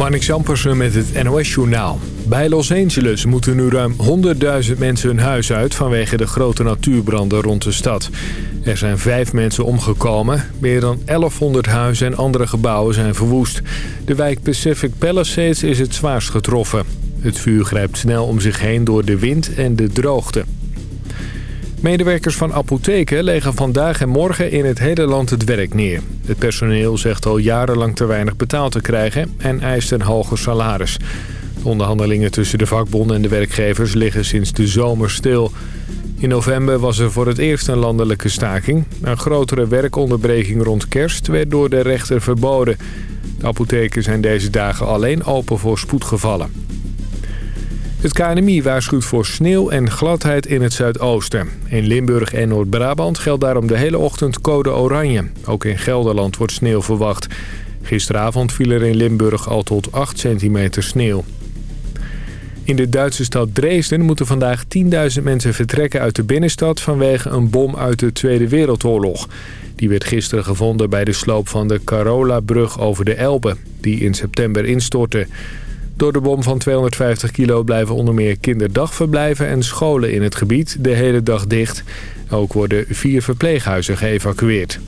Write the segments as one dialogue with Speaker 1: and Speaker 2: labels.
Speaker 1: Marnix Jampersen met het NOS-journaal. Bij Los Angeles moeten nu ruim 100.000 mensen hun huis uit... vanwege de grote natuurbranden rond de stad. Er zijn vijf mensen omgekomen. Meer dan 1100 huizen en andere gebouwen zijn verwoest. De wijk Pacific Palisades is het zwaarst getroffen. Het vuur grijpt snel om zich heen door de wind en de droogte. Medewerkers van apotheken leggen vandaag en morgen in het hele land het werk neer. Het personeel zegt al jarenlang te weinig betaald te krijgen en eist een hoger salaris. De onderhandelingen tussen de vakbonden en de werkgevers liggen sinds de zomer stil. In november was er voor het eerst een landelijke staking. Een grotere werkonderbreking rond kerst werd door de rechter verboden. De apotheken zijn deze dagen alleen open voor spoedgevallen. Het KNMI waarschuwt voor sneeuw en gladheid in het zuidoosten. In Limburg en Noord-Brabant geldt daarom de hele ochtend code oranje. Ook in Gelderland wordt sneeuw verwacht. Gisteravond viel er in Limburg al tot 8 centimeter sneeuw. In de Duitse stad Dresden moeten vandaag 10.000 mensen vertrekken uit de binnenstad... vanwege een bom uit de Tweede Wereldoorlog. Die werd gisteren gevonden bij de sloop van de Carola-brug over de Elbe... die in september instortte. Door de bom van 250 kilo blijven onder meer kinderdagverblijven en scholen in het gebied de hele dag dicht. Ook worden vier verpleeghuizen geëvacueerd.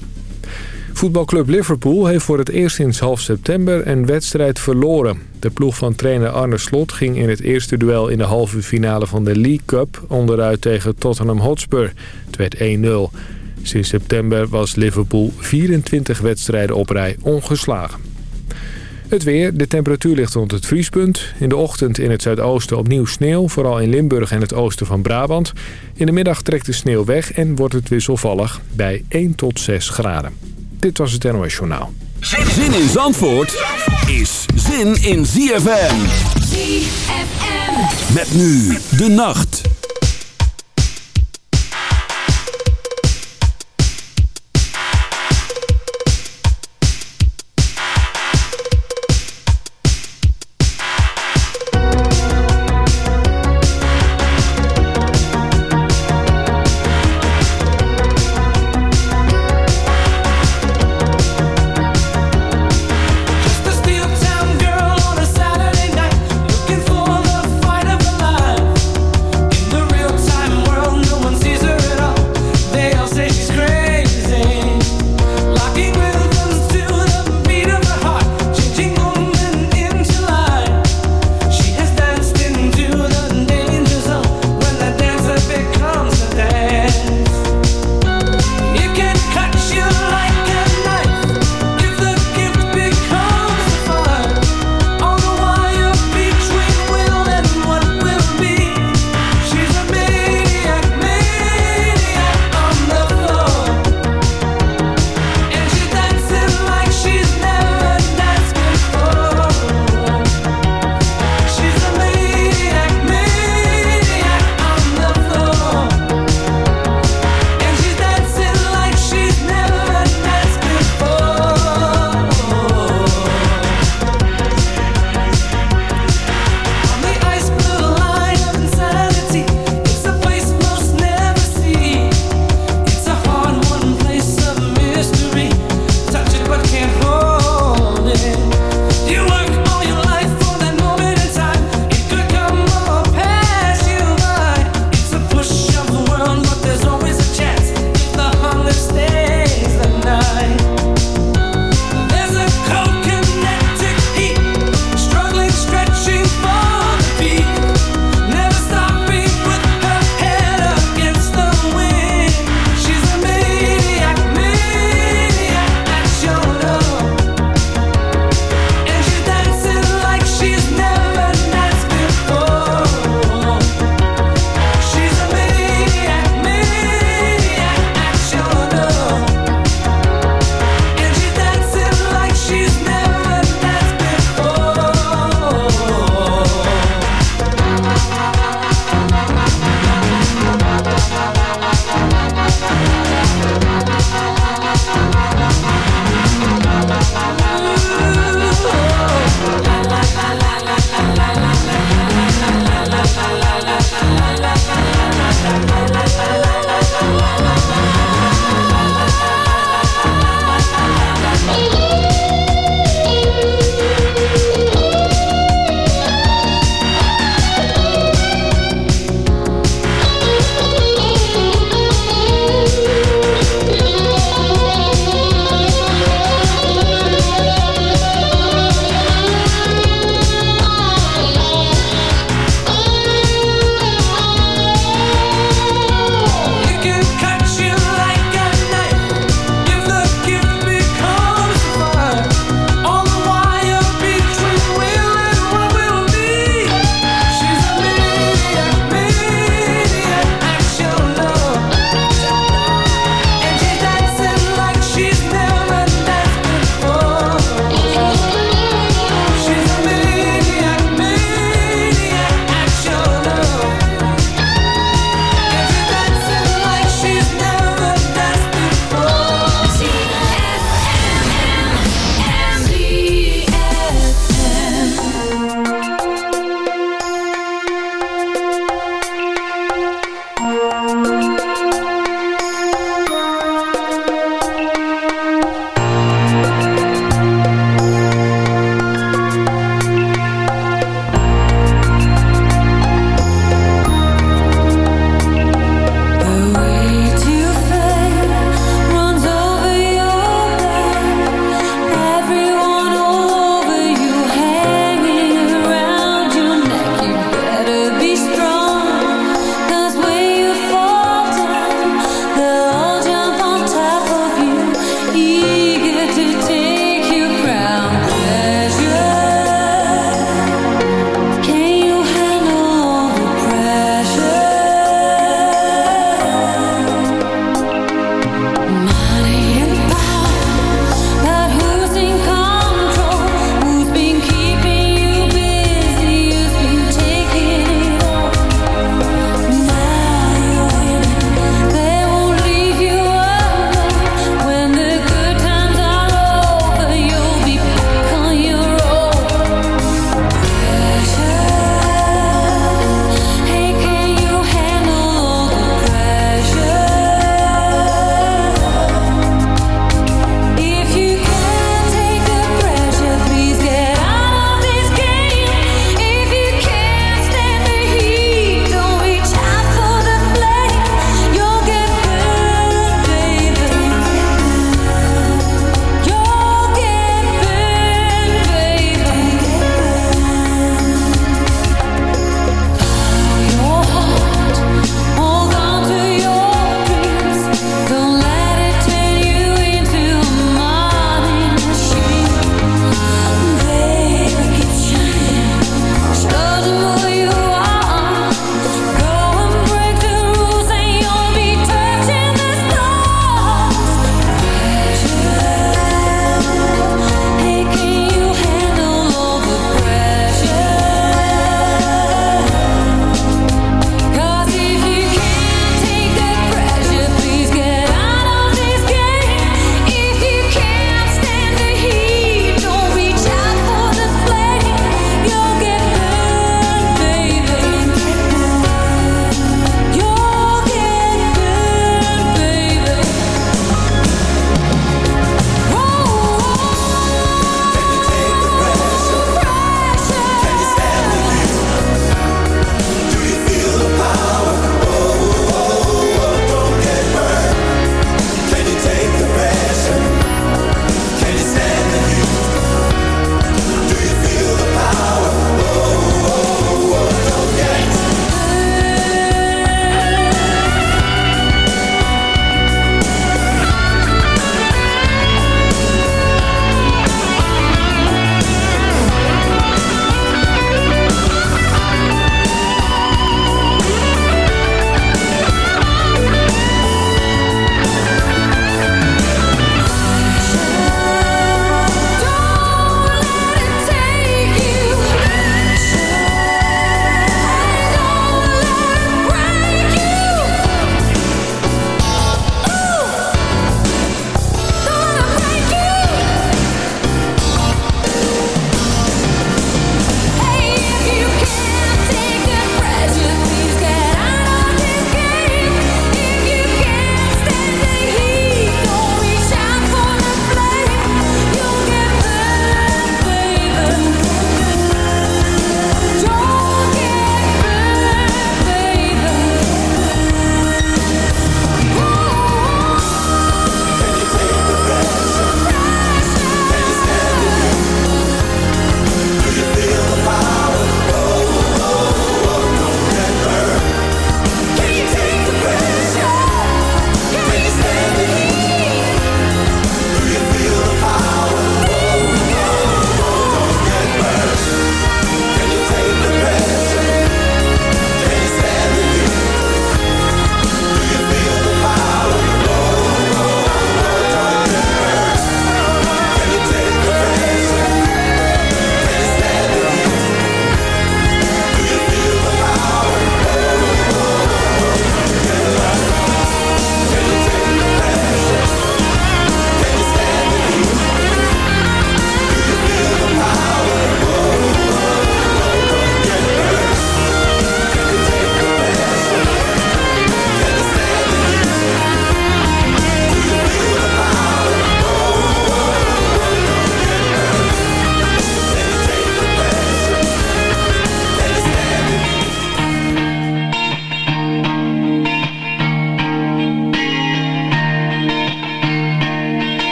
Speaker 1: Voetbalclub Liverpool heeft voor het eerst sinds half september een wedstrijd verloren. De ploeg van trainer Arne Slot ging in het eerste duel in de halve finale van de League Cup onderuit tegen Tottenham Hotspur. Het werd 1-0. Sinds september was Liverpool 24 wedstrijden op rij ongeslagen. Het weer, de temperatuur ligt rond het vriespunt. In de ochtend in het zuidoosten opnieuw sneeuw, vooral in Limburg en het oosten van Brabant. In de middag trekt de sneeuw weg en wordt het wisselvallig bij 1 tot 6 graden. Dit was het NOS Journaal.
Speaker 2: Zin in Zandvoort is zin in ZFM.
Speaker 3: ZFM.
Speaker 2: Met nu de nacht.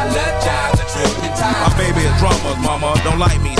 Speaker 4: apologize a trillion times. My baby is drama, mama. Don't like me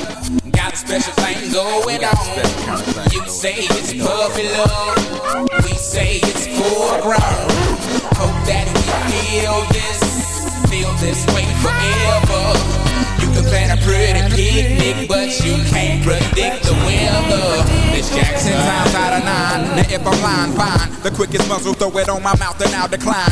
Speaker 4: special thing going on. You say it's puppy love, we say it's full grown. Hope that we feel this, feel this way forever. You can plan a pretty picnic, but you can't predict the weather. Miss Jackson times out of nine. Now if I'm lying, fine. The quickest muzzle, throw it on my mouth and I'll decline.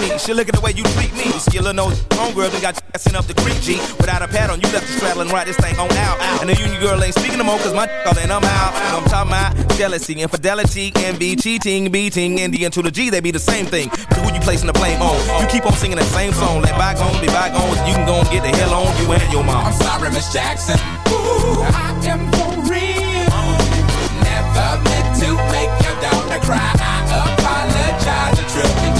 Speaker 3: me. She look at the way you treat me. Skillin' those homegirls and got sent up the creek, G. Without a pad on, you left the straddle and ride this thing on out. And the union girl ain't speaking no more, cause my all in, I'm out. I'm talking about jealousy, infidelity, envy, cheating, beating, and the to the G, they be the same thing. But who you placing the blame on? You keep on singing that same song. Let bygones be bygones, you can go and get the hell on you and your mom.
Speaker 4: I'm sorry, Miss Jackson. Ooh, I am for real. Never meant to make your daughter cry. I apologize a trillion.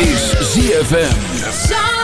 Speaker 5: Is ZFM.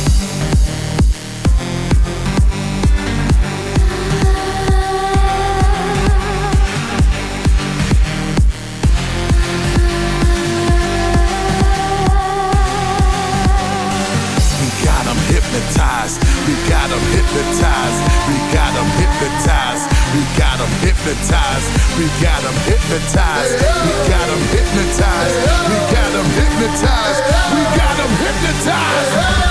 Speaker 6: hypnotized. We got them hypnotized.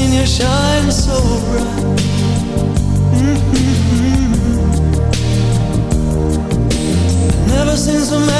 Speaker 7: seen you shine so bright. Mm-hmm. Never seen so many.